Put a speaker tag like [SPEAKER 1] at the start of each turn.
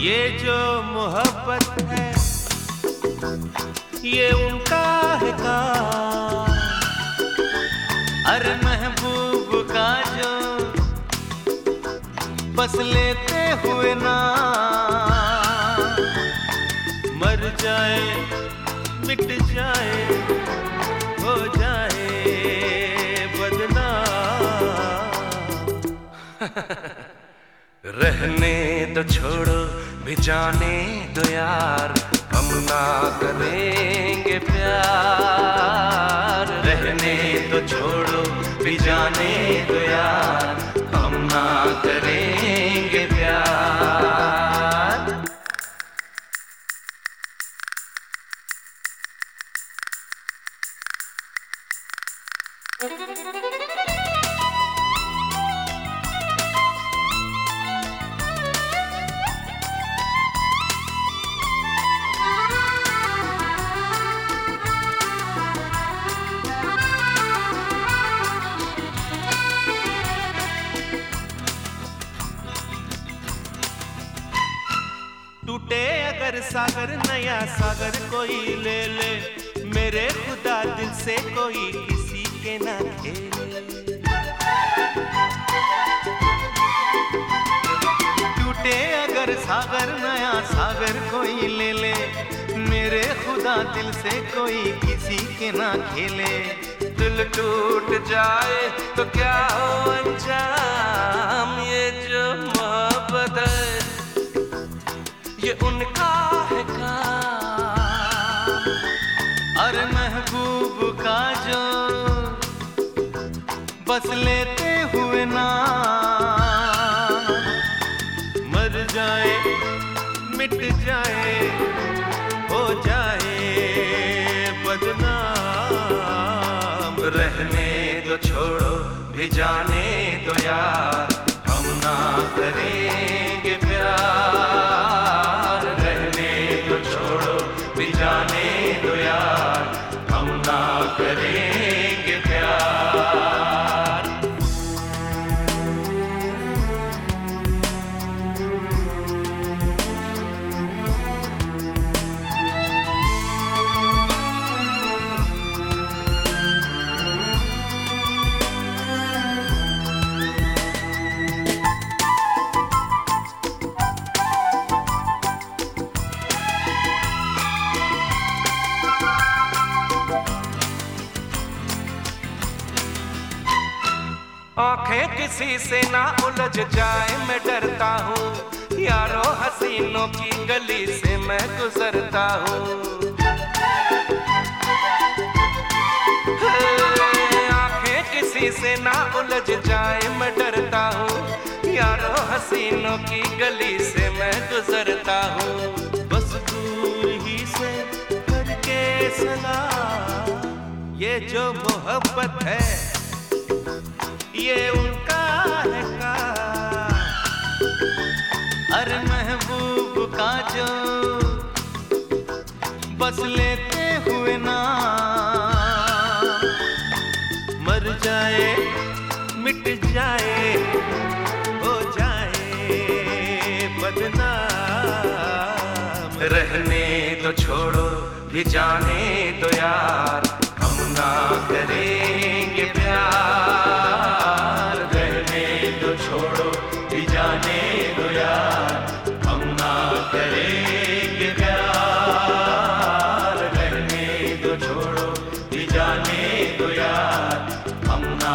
[SPEAKER 1] ये जो मोहब्बत है, ये उनका है काम। अरे महबूब का जो बस लेते हुए ना मर जाए, मिट जाए, हो जाए बदनाम। रहने तो छोड़ो जाने दो यार। हम ना करेंगे प्यार। रहने तो छोड़ो, भी जाने दो यार। हम ना करेंगे प्यार। अगर सागर, नया सागर, कोई ले ले। मेरे खुदा दिल से कोई किसी के ना खेले टूटे अगर सागर, नया सागर, कोई ले ले। मेरे खुदा दिल से कोई किसी के ना खेले। दिल टूट जाए तो क्या हो अंजाम? अरे महबूब का जो बस लेते हुए ना मर जाए, मिट जाए, हो जाए बदनाम। रहने दो छोड़ो, भी जाने दो यार। हम ना करेंगे प्यार जाने दो हम ना करेंगे आँखें किसी से ना उलझ जाए, मैं डरता हूँ। यारो हसीनों की गली से मैं गुजरता हूँ। आँखें किसी से ना उलझ जाए, मैं डरता हूँ। यारो हसीनों की गली से मैं गुजरता हूँ। बस दूर ही से करके सलाम ये जो मोहब्बत है। ये उनका है काम अरे महबूब का जो बस लेते हुए ना, मर जाए, मिट जाए, हो जाए बदनाम। रहने तो छोड़ो, भी जाने दो यार, हम ना प्यार जाने दो यार, हम ना करेंगे प्यार। करने दो तो छोड़ो जाने दो यार, हम ना